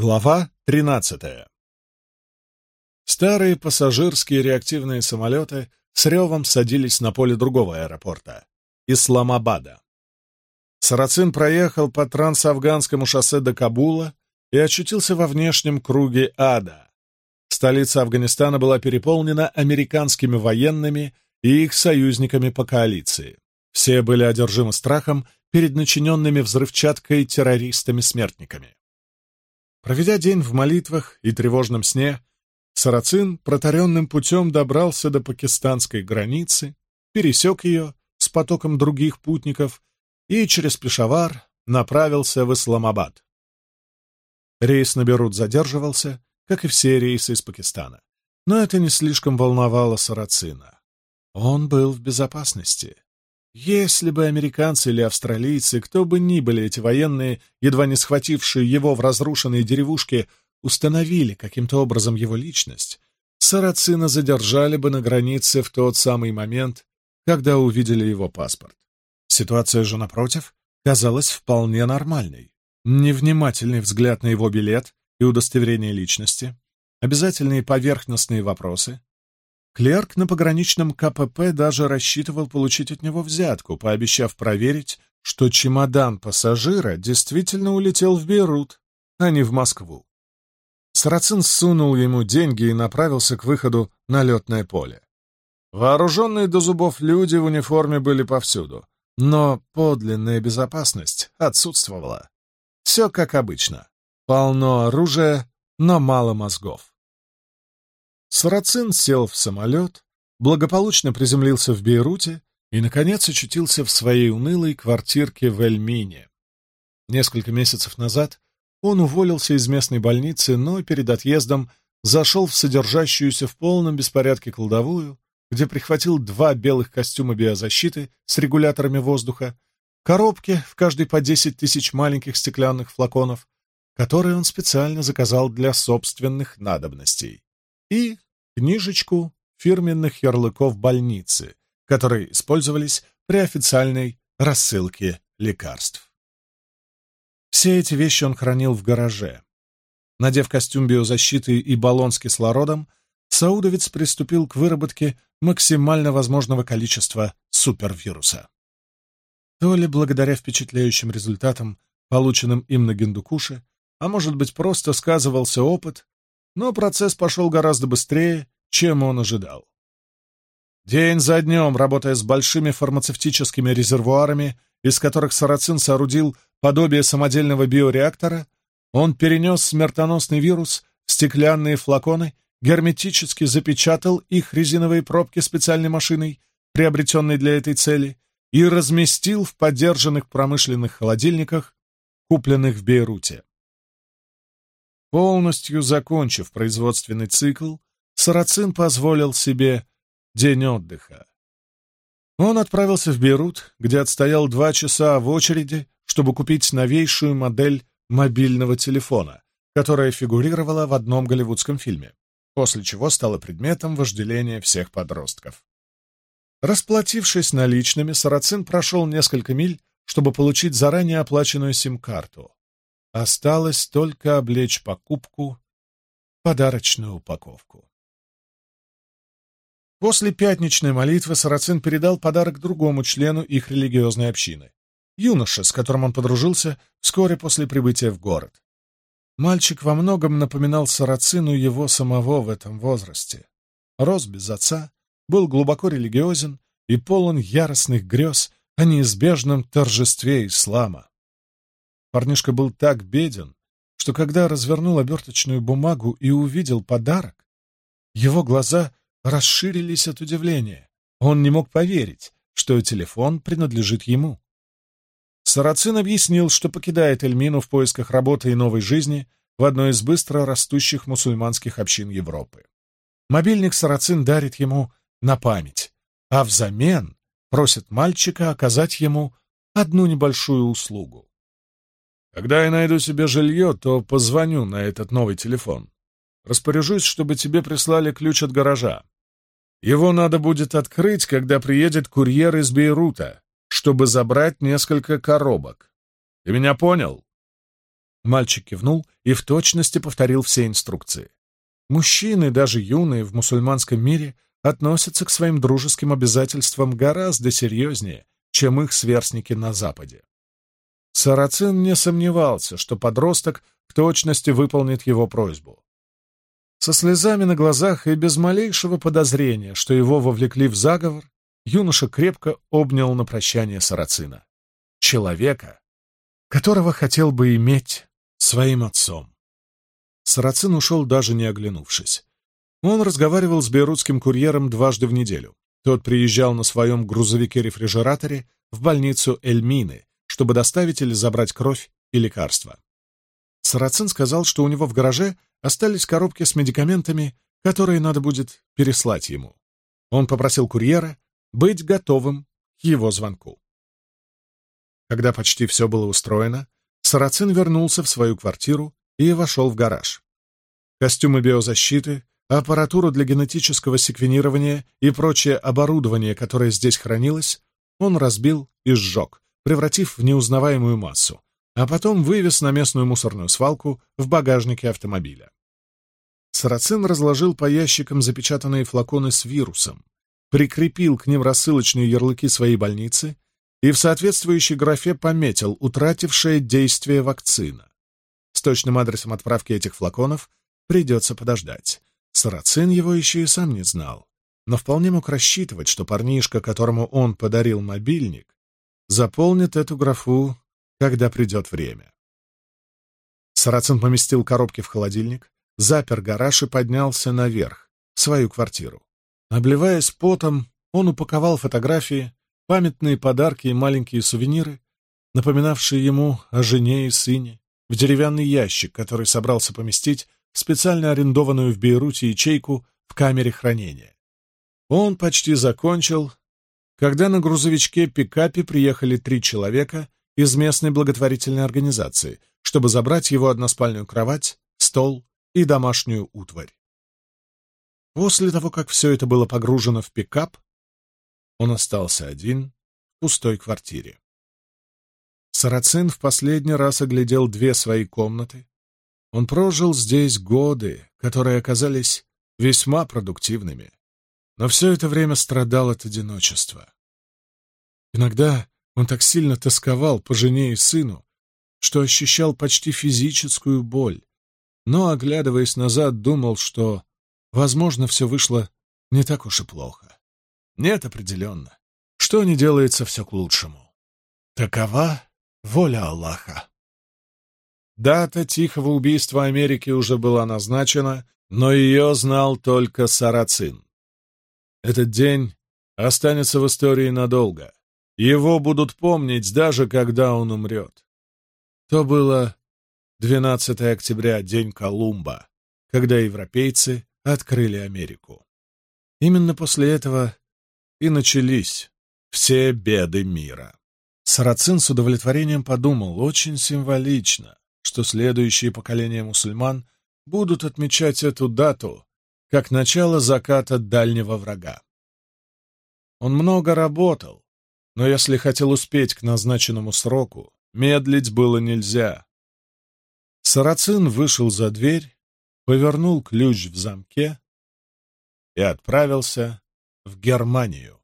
Глава 13. Старые пассажирские реактивные самолеты с ревом садились на поле другого аэропорта — Исламабада. Сарацин проехал по трансафганскому шоссе до Кабула и очутился во внешнем круге ада. Столица Афганистана была переполнена американскими военными и их союзниками по коалиции. Все были одержимы страхом перед начиненными взрывчаткой террористами-смертниками. Проведя день в молитвах и тревожном сне, Сарацин протаренным путем добрался до пакистанской границы, пересек ее с потоком других путников и через Пешавар направился в Исламабад. Рейс на Берут задерживался, как и все рейсы из Пакистана. Но это не слишком волновало Сарацина. Он был в безопасности. Если бы американцы или австралийцы, кто бы ни были эти военные, едва не схватившие его в разрушенной деревушке, установили каким-то образом его личность, сарацина задержали бы на границе в тот самый момент, когда увидели его паспорт. Ситуация же, напротив, казалась вполне нормальной. Невнимательный взгляд на его билет и удостоверение личности, обязательные поверхностные вопросы, Клерк на пограничном КПП даже рассчитывал получить от него взятку, пообещав проверить, что чемодан пассажира действительно улетел в Бейрут, а не в Москву. Сарацин сунул ему деньги и направился к выходу на летное поле. Вооруженные до зубов люди в униформе были повсюду, но подлинная безопасность отсутствовала. Все как обычно. Полно оружия, но мало мозгов. Сарацин сел в самолет, благополучно приземлился в Бейруте и, наконец, очутился в своей унылой квартирке в Эльмине. Несколько месяцев назад он уволился из местной больницы, но перед отъездом зашел в содержащуюся в полном беспорядке кладовую, где прихватил два белых костюма биозащиты с регуляторами воздуха, коробки в каждой по 10 тысяч маленьких стеклянных флаконов, которые он специально заказал для собственных надобностей, и книжечку фирменных ярлыков больницы, которые использовались при официальной рассылке лекарств. Все эти вещи он хранил в гараже. Надев костюм биозащиты и баллон с кислородом, Саудовец приступил к выработке максимально возможного количества супервируса. То ли благодаря впечатляющим результатам, полученным им на Гендукуше, а может быть просто сказывался опыт, но процесс пошел гораздо быстрее, чем он ожидал. День за днем, работая с большими фармацевтическими резервуарами, из которых Сарацин соорудил подобие самодельного биореактора, он перенес смертоносный вирус в стеклянные флаконы, герметически запечатал их резиновые пробки специальной машиной, приобретенной для этой цели, и разместил в подержанных промышленных холодильниках, купленных в Бейруте. Полностью закончив производственный цикл, Сарацин позволил себе день отдыха. Он отправился в Берут, где отстоял два часа в очереди, чтобы купить новейшую модель мобильного телефона, которая фигурировала в одном голливудском фильме, после чего стала предметом вожделения всех подростков. Расплатившись наличными, Сарацин прошел несколько миль, чтобы получить заранее оплаченную сим-карту. Осталось только облечь покупку, подарочную упаковку. После пятничной молитвы Сарацин передал подарок другому члену их религиозной общины, юноше, с которым он подружился вскоре после прибытия в город. Мальчик во многом напоминал Сарацину его самого в этом возрасте. Рос без отца, был глубоко религиозен и полон яростных грез о неизбежном торжестве ислама. Парнишка был так беден, что когда развернул оберточную бумагу и увидел подарок, его глаза расширились от удивления. Он не мог поверить, что телефон принадлежит ему. Сарацин объяснил, что покидает Эльмину в поисках работы и новой жизни в одной из быстро растущих мусульманских общин Европы. Мобильник Сарацин дарит ему на память, а взамен просит мальчика оказать ему одну небольшую услугу. Когда я найду себе жилье, то позвоню на этот новый телефон. Распоряжусь, чтобы тебе прислали ключ от гаража. Его надо будет открыть, когда приедет курьер из Бейрута, чтобы забрать несколько коробок. Ты меня понял?» Мальчик кивнул и в точности повторил все инструкции. Мужчины, даже юные в мусульманском мире, относятся к своим дружеским обязательствам гораздо серьезнее, чем их сверстники на Западе. Сарацин не сомневался, что подросток в точности выполнит его просьбу. Со слезами на глазах и без малейшего подозрения, что его вовлекли в заговор, юноша крепко обнял на прощание Сарацина. Человека, которого хотел бы иметь своим отцом. Сарацин ушел, даже не оглянувшись. Он разговаривал с бейрутским курьером дважды в неделю. Тот приезжал на своем грузовике-рефрижераторе в больницу Эльмины, чтобы доставить или забрать кровь и лекарства. Сарацин сказал, что у него в гараже остались коробки с медикаментами, которые надо будет переслать ему. Он попросил курьера быть готовым к его звонку. Когда почти все было устроено, Сарацин вернулся в свою квартиру и вошел в гараж. Костюмы биозащиты, аппаратуру для генетического секвенирования и прочее оборудование, которое здесь хранилось, он разбил и сжег, превратив в неузнаваемую массу, а потом вывез на местную мусорную свалку в багажнике автомобиля. Сарацин разложил по ящикам запечатанные флаконы с вирусом, прикрепил к ним рассылочные ярлыки своей больницы и в соответствующей графе пометил утратившее действие вакцина. С точным адресом отправки этих флаконов придется подождать. Сарацин его еще и сам не знал, но вполне мог рассчитывать, что парнишка, которому он подарил мобильник, заполнит эту графу, когда придет время. Сарацин поместил коробки в холодильник, запер гараж и поднялся наверх, в свою квартиру. Обливаясь потом, он упаковал фотографии, памятные подарки и маленькие сувениры, напоминавшие ему о жене и сыне, в деревянный ящик, который собрался поместить в специально арендованную в Бейруте ячейку в камере хранения. Он почти закончил, когда на грузовичке пикапе приехали три человека из местной благотворительной организации, чтобы забрать его односпальную кровать, стол и домашнюю утварь. После того, как все это было погружено в пикап, он остался один в пустой квартире. Сарацин в последний раз оглядел две свои комнаты. Он прожил здесь годы, которые оказались весьма продуктивными. Но все это время страдал от одиночества. Иногда он так сильно тосковал по жене и сыну, что ощущал почти физическую боль, но, оглядываясь назад, думал, что, возможно, все вышло не так уж и плохо. Нет, определенно. Что не делается, все к лучшему. Такова воля Аллаха. Дата тихого убийства Америки уже была назначена, но ее знал только Сарацин. Этот день останется в истории надолго. Его будут помнить, даже когда он умрет. То было 12 октября, день Колумба, когда европейцы открыли Америку. Именно после этого и начались все беды мира. Сарацин с удовлетворением подумал, очень символично, что следующие поколения мусульман будут отмечать эту дату как начало заката дальнего врага. Он много работал, но если хотел успеть к назначенному сроку, медлить было нельзя. Сарацин вышел за дверь, повернул ключ в замке и отправился в Германию.